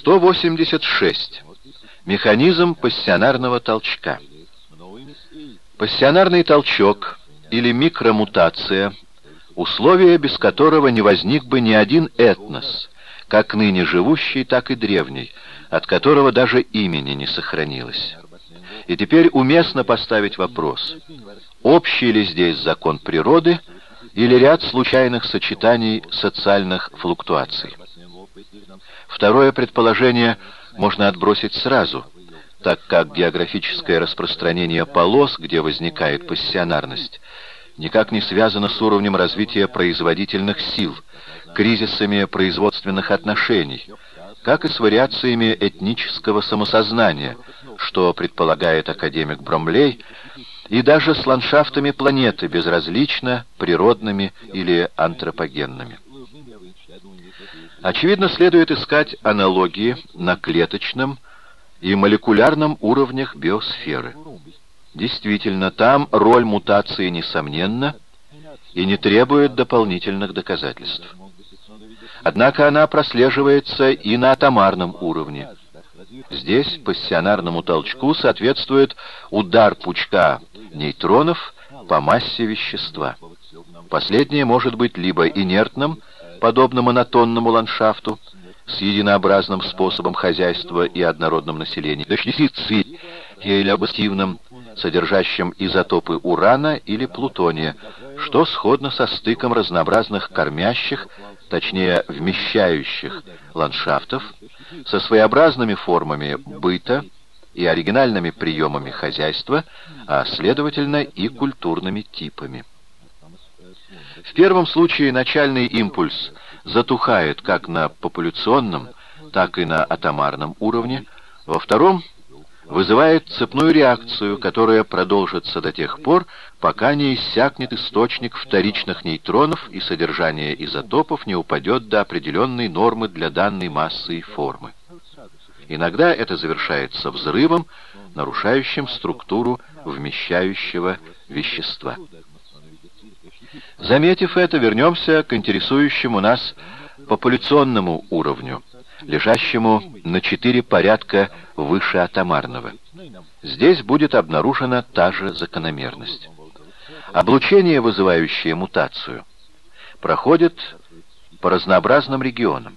186. Механизм пассионарного толчка. Пассионарный толчок или микромутация – условие, без которого не возник бы ни один этнос, как ныне живущий, так и древний, от которого даже имени не сохранилось. И теперь уместно поставить вопрос, общий ли здесь закон природы или ряд случайных сочетаний социальных флуктуаций. Второе предположение можно отбросить сразу, так как географическое распространение полос, где возникает пассионарность, никак не связано с уровнем развития производительных сил, кризисами производственных отношений, как и с вариациями этнического самосознания, что предполагает академик Бромлей, и даже с ландшафтами планеты, безразлично природными или антропогенными. Очевидно, следует искать аналогии на клеточном и молекулярном уровнях биосферы. Действительно, там роль мутации несомненна и не требует дополнительных доказательств. Однако она прослеживается и на атомарном уровне. Здесь пассионарному толчку соответствует удар пучка нейтронов по массе вещества. Последнее может быть либо инертным, подобно монотонному ландшафту, с единообразным способом хозяйства и однородным населением, дочисицы или объективным, содержащим изотопы урана или плутония, что сходно со стыком разнообразных кормящих, точнее вмещающих ландшафтов, со своеобразными формами быта и оригинальными приемами хозяйства, а следовательно и культурными типами. В первом случае начальный импульс затухает как на популяционном, так и на атомарном уровне, во втором вызывает цепную реакцию, которая продолжится до тех пор, пока не иссякнет источник вторичных нейтронов и содержание изотопов не упадет до определенной нормы для данной массы и формы. Иногда это завершается взрывом, нарушающим структуру вмещающего вещества. Заметив это, вернемся к интересующему нас популяционному уровню, лежащему на четыре порядка выше атомарного. Здесь будет обнаружена та же закономерность. Облучение, вызывающее мутацию, проходит по разнообразным регионам.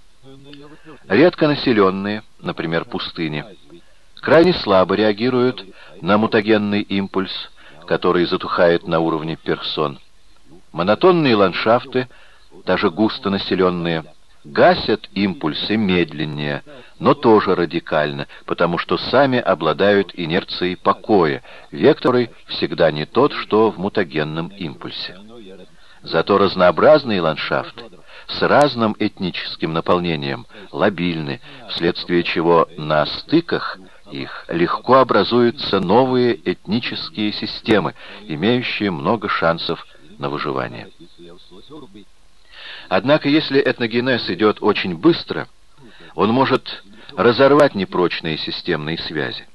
Редко населенные, например, пустыни, крайне слабо реагируют на мутагенный импульс, который затухает на уровне персон. Монотонные ландшафты, даже густо населенные, гасят импульсы медленнее, но тоже радикально, потому что сами обладают инерцией покоя, векторы всегда не тот, что в мутагенном импульсе. Зато разнообразные ландшафты с разным этническим наполнением лобильны, вследствие чего на стыках их легко образуются новые этнические системы, имеющие много шансов на выживание. Однако, если этногенез идет очень быстро, он может разорвать непрочные системные связи.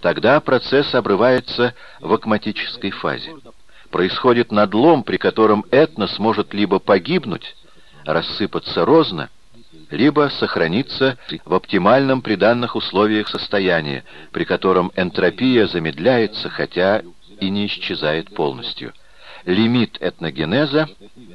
Тогда процесс обрывается в акматической фазе. Происходит надлом, при котором этнос может либо погибнуть, рассыпаться розно, либо сохраниться в оптимальном при данных условиях состоянии, при котором энтропия замедляется, хотя и не исчезает полностью лимит этногенеза,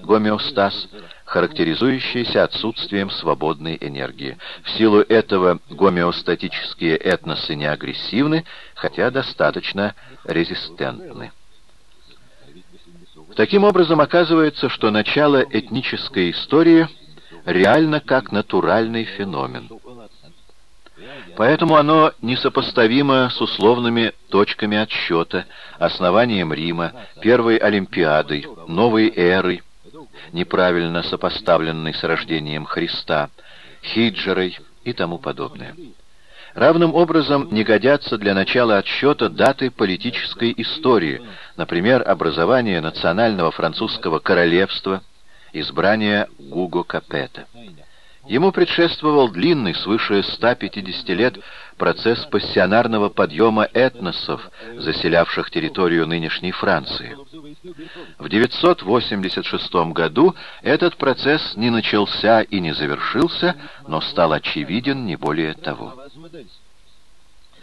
гомеостаз, характеризующийся отсутствием свободной энергии. В силу этого гомеостатические этносы не агрессивны, хотя достаточно резистентны. Таким образом, оказывается, что начало этнической истории реально как натуральный феномен. Поэтому оно несопоставимо с условными точками отсчета, основанием Рима, первой Олимпиадой, новой эрой, неправильно сопоставленной с рождением Христа, хиджерой и тому подобное. Равным образом не годятся для начала отсчета даты политической истории, например, образование национального французского королевства, избрание Гуго Капета. Ему предшествовал длинный, свыше 150 лет, процесс пассионарного подъема этносов, заселявших территорию нынешней Франции. В 986 году этот процесс не начался и не завершился, но стал очевиден не более того.